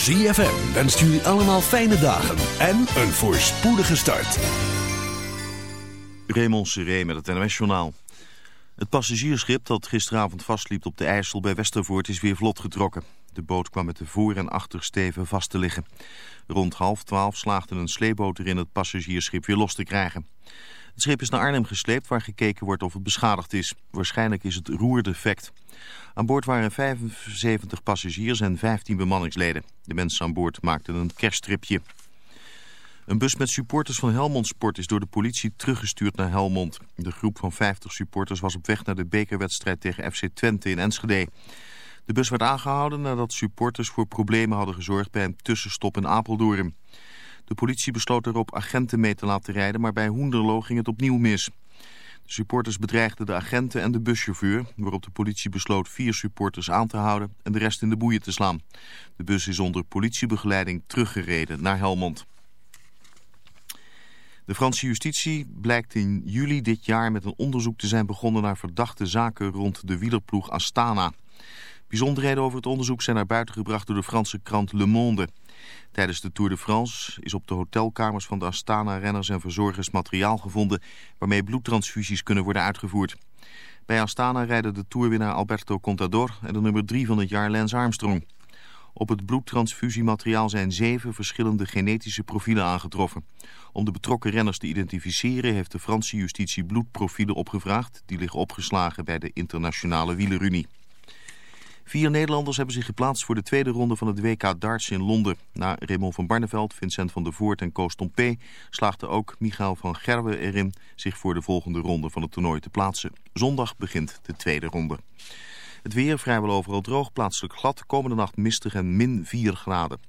ZFM wenst jullie allemaal fijne dagen en een voorspoedige start. Raymond Seré met het NOS-journaal. Het passagiersschip dat gisteravond vastliep op de IJssel bij Westervoort is weer vlot getrokken. De boot kwam met de voor- en achtersteven vast te liggen. Rond half twaalf slaagde een sleeboot erin het passagiersschip weer los te krijgen. Het schip is naar Arnhem gesleept waar gekeken wordt of het beschadigd is. Waarschijnlijk is het roerdefect. Aan boord waren 75 passagiers en 15 bemanningsleden. De mensen aan boord maakten een kersttripje. Een bus met supporters van Helmond Sport is door de politie teruggestuurd naar Helmond. De groep van 50 supporters was op weg naar de bekerwedstrijd tegen FC Twente in Enschede. De bus werd aangehouden nadat supporters voor problemen hadden gezorgd bij een tussenstop in Apeldoorn. De politie besloot erop agenten mee te laten rijden, maar bij Hoenderlo ging het opnieuw mis. De supporters bedreigden de agenten en de buschauffeur, waarop de politie besloot vier supporters aan te houden en de rest in de boeien te slaan. De bus is onder politiebegeleiding teruggereden naar Helmond. De Franse justitie blijkt in juli dit jaar met een onderzoek te zijn begonnen naar verdachte zaken rond de wielerploeg Astana. Bijzonderheden over het onderzoek zijn naar buiten gebracht door de Franse krant Le Monde. Tijdens de Tour de France is op de hotelkamers van de Astana-renners en verzorgers materiaal gevonden waarmee bloedtransfusies kunnen worden uitgevoerd. Bij Astana rijden de toerwinnaar Alberto Contador en de nummer 3 van het jaar Lance Armstrong. Op het bloedtransfusiemateriaal zijn zeven verschillende genetische profielen aangetroffen. Om de betrokken renners te identificeren heeft de Franse justitie bloedprofielen opgevraagd. Die liggen opgeslagen bij de Internationale Wielerunie. Vier Nederlanders hebben zich geplaatst voor de tweede ronde van het WK darts in Londen. Na Raymond van Barneveld, Vincent van der Voort en Koos Tompé slaagde ook Michael van Gerwen erin zich voor de volgende ronde van het toernooi te plaatsen. Zondag begint de tweede ronde. Het weer vrijwel overal droog, plaatselijk glad, komende nacht mistig en min 4 graden.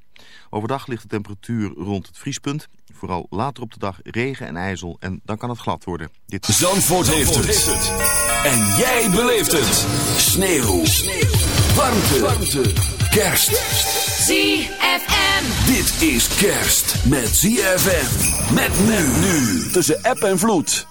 Overdag ligt de temperatuur rond het vriespunt. Vooral later op de dag regen en ijzel en dan kan het glad worden. Dit... Zandvoort, heeft, het. En jij beleeft het. Sneeuw. Warmte. Warmte. Kerst. ZFM. Dit is kerst met ZFM. Met nu. nu. Tussen app en vloed.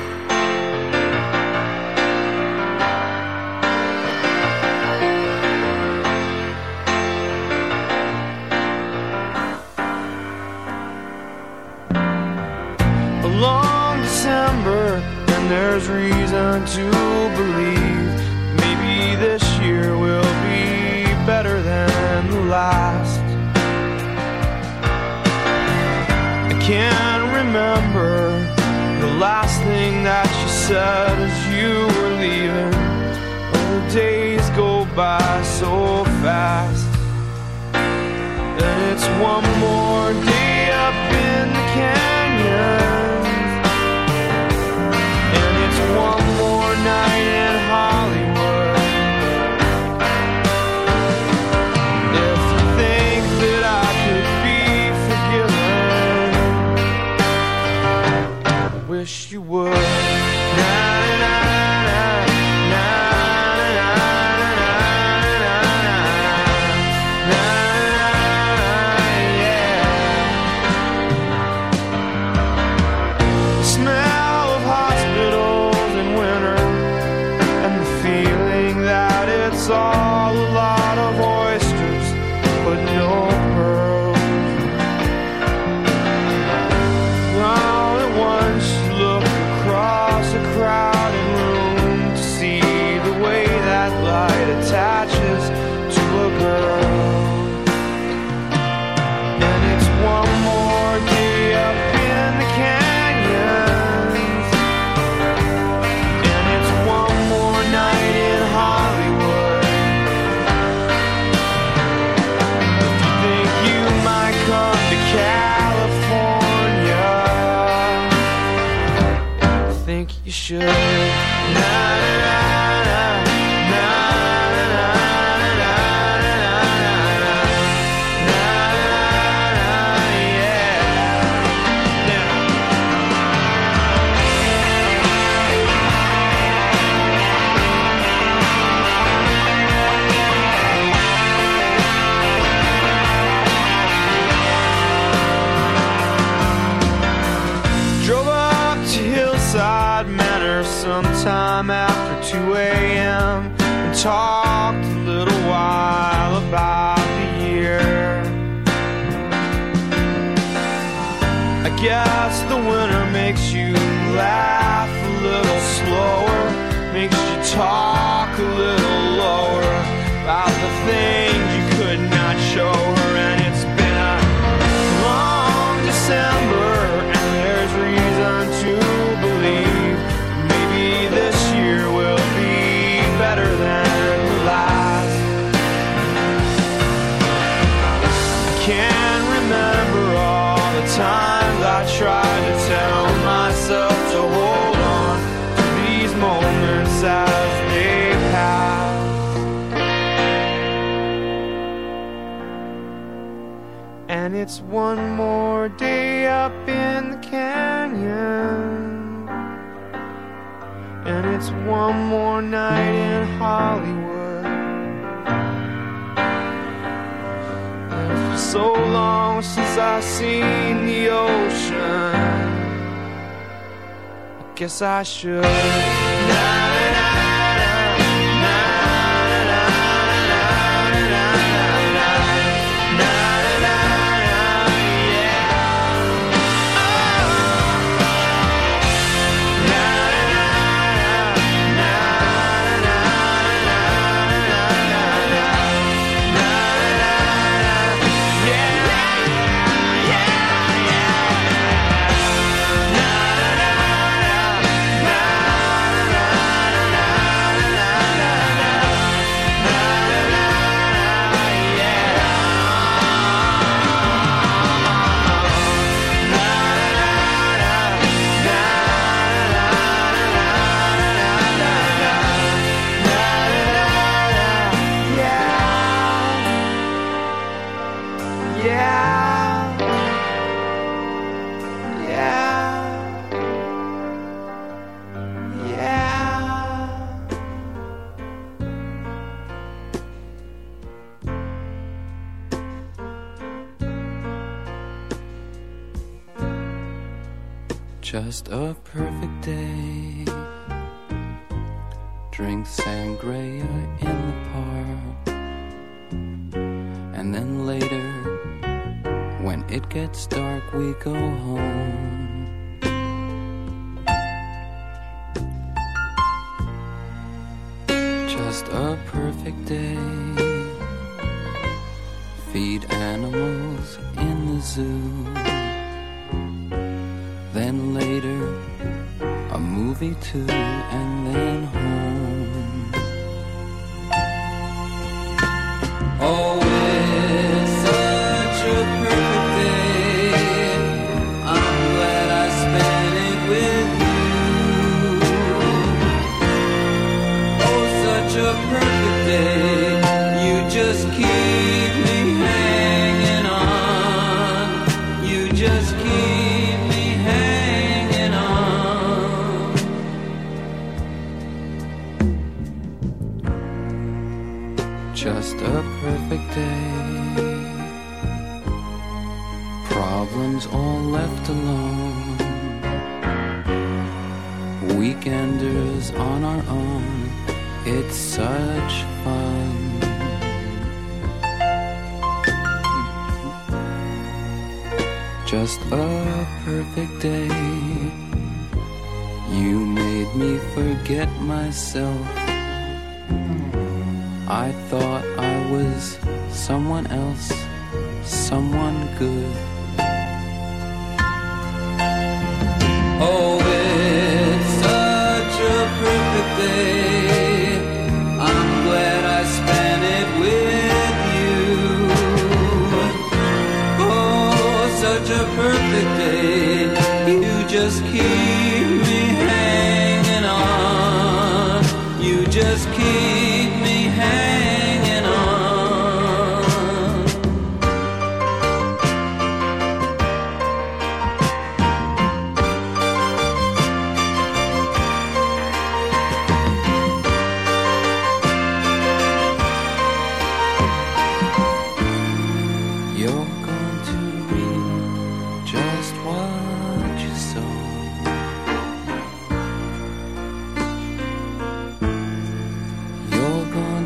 should. since I seen the ocean. I guess I should. Now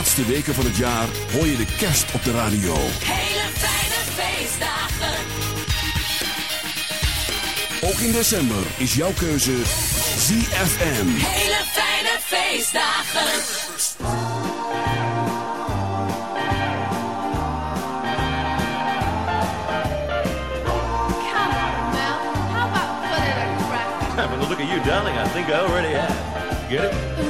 laatste weken van het jaar hoor je de kerst op de radio. Hele fijne feestdagen. Ook in december is jouw keuze ZFM. Hele fijne feestdagen. Look at you, darling. I think I already have. Get it?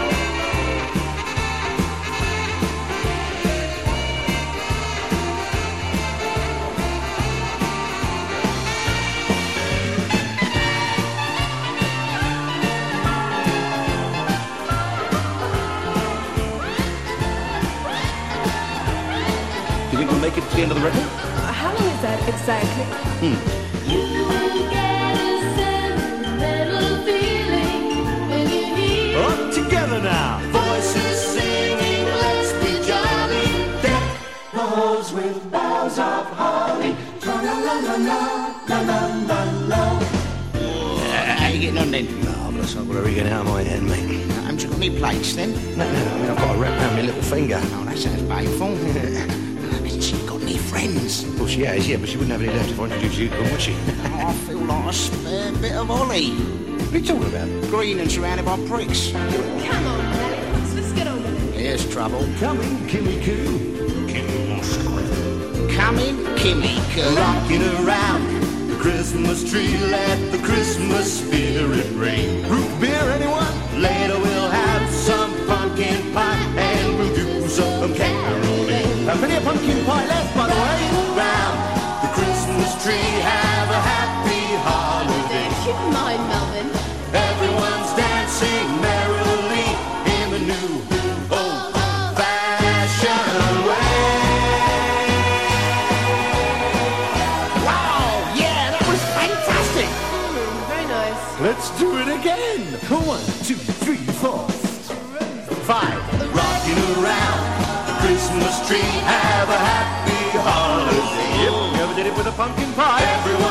The end of the record? How long is that exactly? You get a sentimental feeling when you hear Up together now. voices singing, let's be jolly. Deck the halls with boughs of holly. How you getting on then? Oh, but I've got to get out of my head, mate. Haven't you got any plates then? No, no, I mean, I've got a wrap around my little finger. Oh, that sounds painful. friends? Well, she has, yeah, but she wouldn't have any left if I introduced you to them, would she? Oh, I feel like a spare bit of Ollie. what are you talking about? Green and surrounded by pricks. Come on, Alex. Let's get on with it. Here's trouble. Come in, Kimmy Coo. Come in, Kimmy. Coo. Rocking around the Christmas tree, let the Christmas spirit reign. Root beer, anyone? Later we'll have some pumpkin pie and we'll do some caroling. Have plenty of pumpkin pie with a pumpkin pie? Everyone's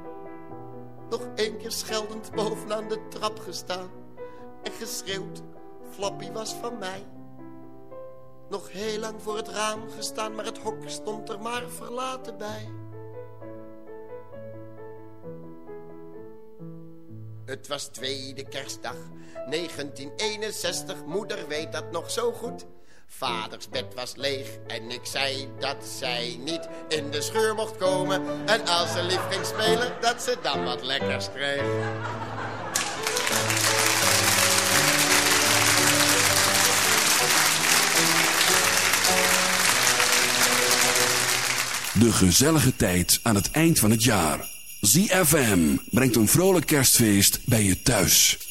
Nog één keer scheldend bovenaan de trap gestaan. En geschreeuwd, Flappy was van mij. Nog heel lang voor het raam gestaan, maar het hok stond er maar verlaten bij. Het was tweede kerstdag, 1961, moeder weet dat nog zo goed. Vaders bed was leeg en ik zei dat zij niet in de scheur mocht komen. En als ze lief ging spelen, dat ze dan wat lekkers kreeg. De gezellige tijd aan het eind van het jaar. ZFM brengt een vrolijk kerstfeest bij je thuis.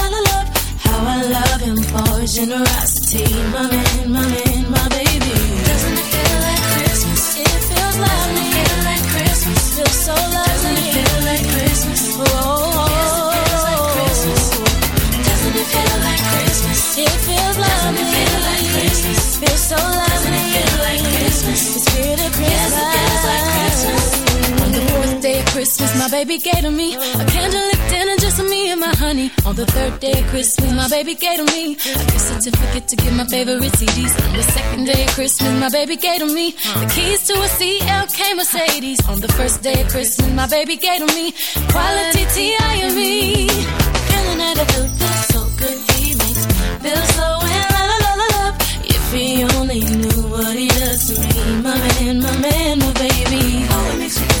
How I love him for his generosity, my man, my man, my baby. Doesn't it feel like Christmas? It feels lovely. Feel like Christmas. Feels so lovely. Doesn't it feel like Christmas? Oh, oh, oh, oh. Yes, it feels like Christmas. Doesn't it feel like Christmas? It feels lovely. Doesn't it feel like Christmas? Feels so lovely. Doesn't it feel like Christmas? The spirit of Christmas. Yes, it feels like Christmas. On the fourth day of Christmas, my baby gave to me a candlelit dinner my honey. On the third day of Christmas, my baby gave to me a gift certificate to get my favorite CDs. On the second day of Christmas, my baby gave to me the keys to a CLK Mercedes. On the first day of Christmas, my baby gave to me quality T.I.M.E. Feeling that I feel feels so good, he makes me feel so in la la la love. If he only knew what he does to me, my man, my man, my baby. Oh, it makes me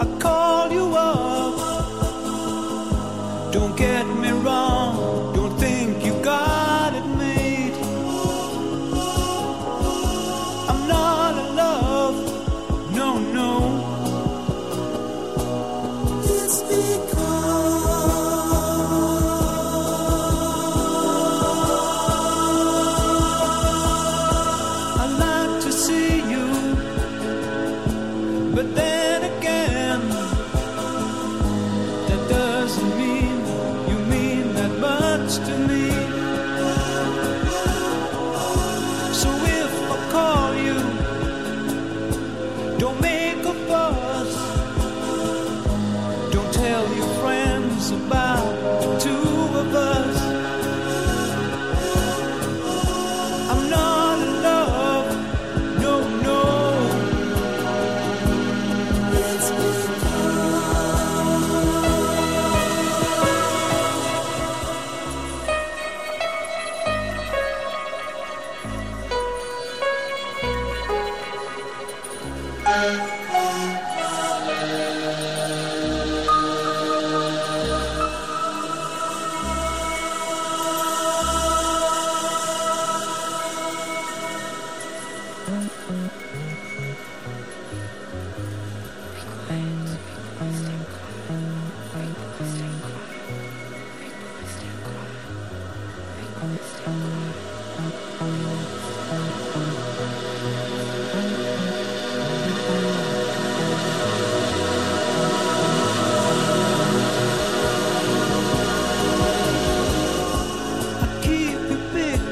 I call you up, don't get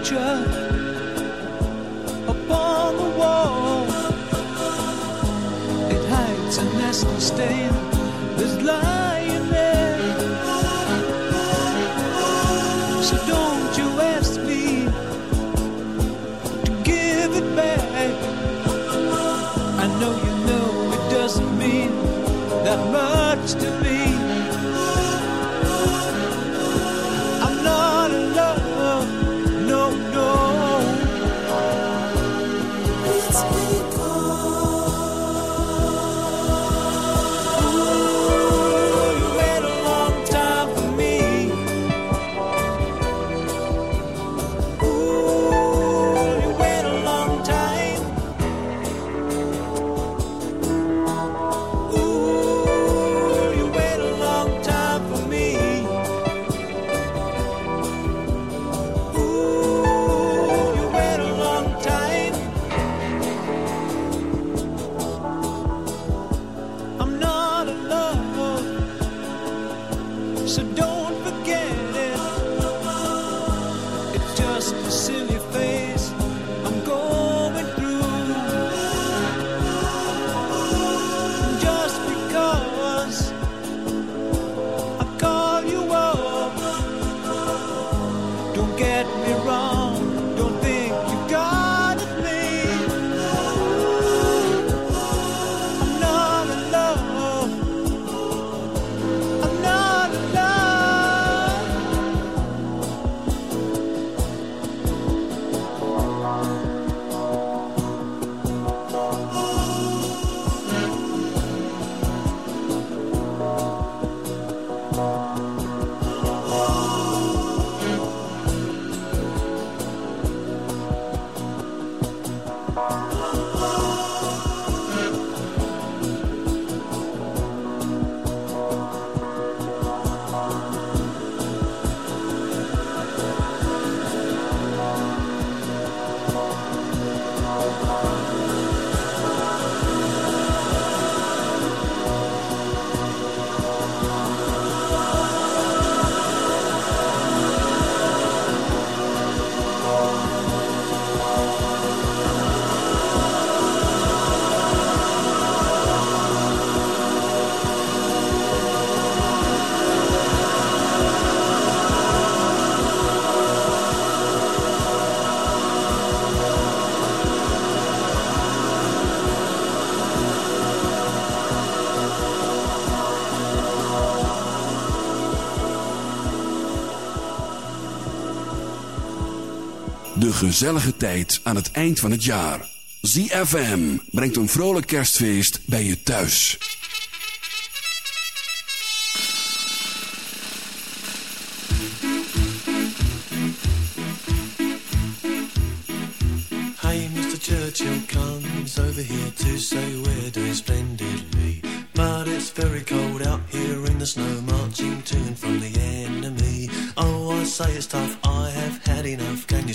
picture upon the wall. It hides a nasty stain. There's light. gezellige tijd aan het eind van het jaar. ZFM brengt een vrolijk kerstfeest bij je thuis. Hey, Mr. Churchill comes over here to say we're doing splendidly. But it's very cold out here in the snow, marching to and from the enemy. Oh, I say it's tough.